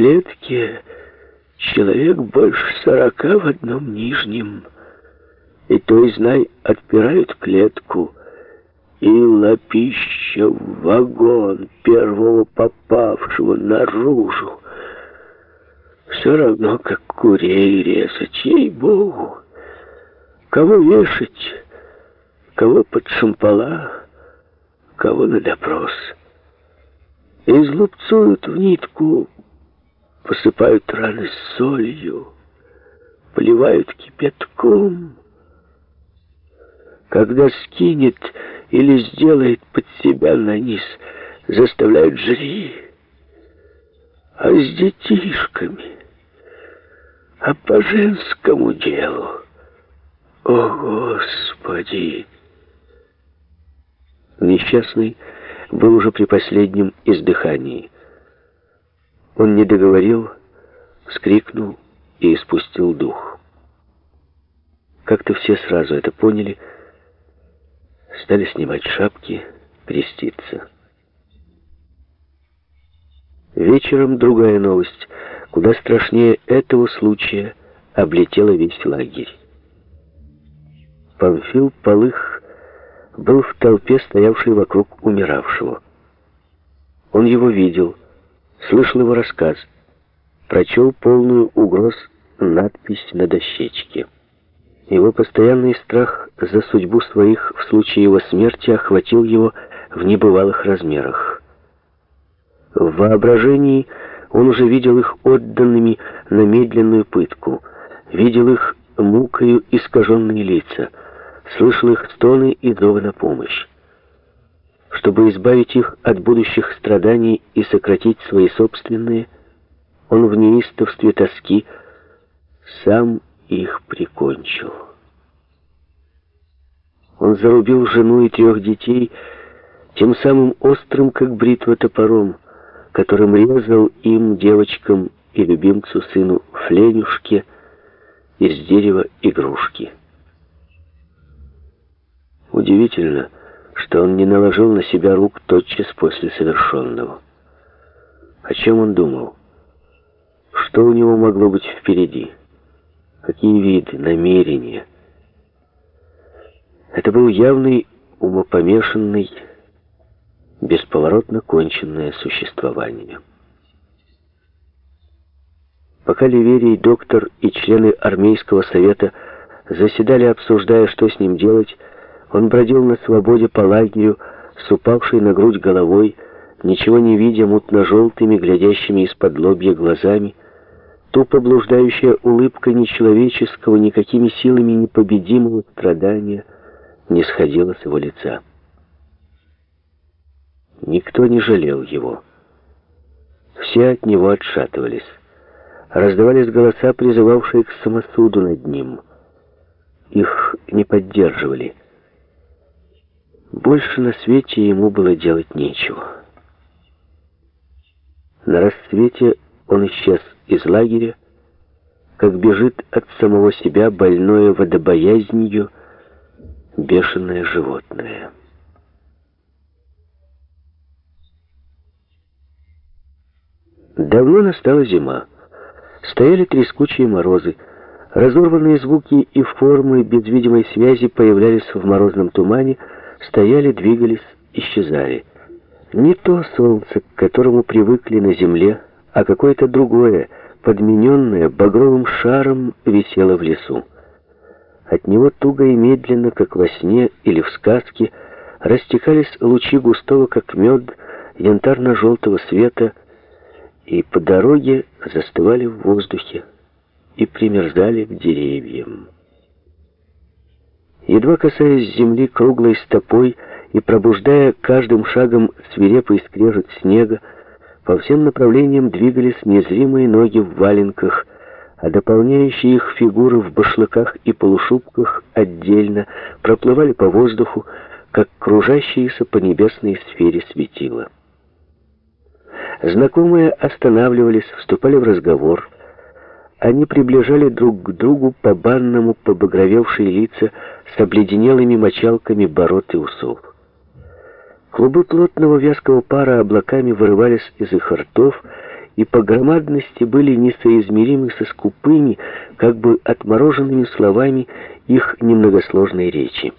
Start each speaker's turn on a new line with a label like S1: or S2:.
S1: клетке человек больше сорока в одном нижнем. И то и знай, отпирают клетку, и лапища в вагон первого попавшего наружу. Все равно, как курей резать, ей-богу. Кого вешать, кого под шампала, кого на допрос. Излупцуют в нитку, посыпают раны солью, поливают кипятком. Когда скинет или сделает под себя на низ, заставляют жри. А с детишками, а по женскому делу. О, Господи! Несчастный был уже при последнем издыхании. Он не договорил, вскрикнул и испустил дух. Как-то все сразу это поняли, стали снимать шапки, креститься. Вечером другая новость, куда страшнее этого случая, облетела весь лагерь. Памфил Полых был в толпе, стоявшей вокруг умиравшего. Он его видел, слышал его рассказ, прочел полную угроз надпись на дощечке. Его постоянный страх за судьбу своих в случае его смерти охватил его в небывалых размерах. В воображении он уже видел их отданными на медленную пытку, видел их мукою искаженные лица, слышал их стоны и зовы на помощь. Чтобы избавить их от будущих страданий и сократить свои собственные, он в неистовстве тоски сам их прикончил. Он зарубил жену и трех детей тем самым острым, как бритва, топором, которым резал им, девочкам и любимцу сыну Фленюшке из дерева игрушки. Удивительно, что он не наложил на себя рук тотчас после совершенного. О чем он думал? Что у него могло быть впереди? Какие виды, намерения? Это был явный, умопомешанный, бесповоротно конченное существование. Пока Ливерий, доктор и члены армейского совета заседали, обсуждая, что с ним делать, он бродил на свободе по лагерю, с упавшей на грудь головой, ничего не видя мутно-желтыми, глядящими из-под лобья глазами, тупо блуждающая улыбка нечеловеческого, никакими силами непобедимого страдания не сходила с его лица. Никто не жалел его. Все от него отшатывались. Раздавались голоса, призывавшие к самосуду над ним. Их не поддерживали. Больше на свете ему было делать нечего. На рассвете он исчез из лагеря, как бежит от самого себя больное водобоязнью бешеное животное. Давно настала зима. Стояли трескучие морозы. Разорванные звуки и формы без видимой связи появлялись в морозном тумане, стояли, двигались, исчезали. Не то солнце, к которому привыкли на земле, а какое-то другое, подмененное багровым шаром, висело в лесу. От него туго и медленно, как во сне или в сказке, растекались лучи густого, как мед, янтарно-желтого света, и по дороге застывали в воздухе и примерзали к деревьям. Едва касаясь земли круглой стопой и пробуждая каждым шагом свирепый скрежет снега, по всем направлениям двигались незримые ноги в валенках, а дополняющие их фигуры в башлыках и полушубках отдельно проплывали по воздуху, как кружащиеся по небесной сфере светила. Знакомые останавливались, вступали в разговор — они приближали друг к другу по банному побагровевшие лица с обледенелыми мочалками бород и усов. Клубы плотного вязкого пара облаками вырывались из их ртов и по громадности были несоизмеримы со скупыми, как бы отмороженными словами их немногосложной речи.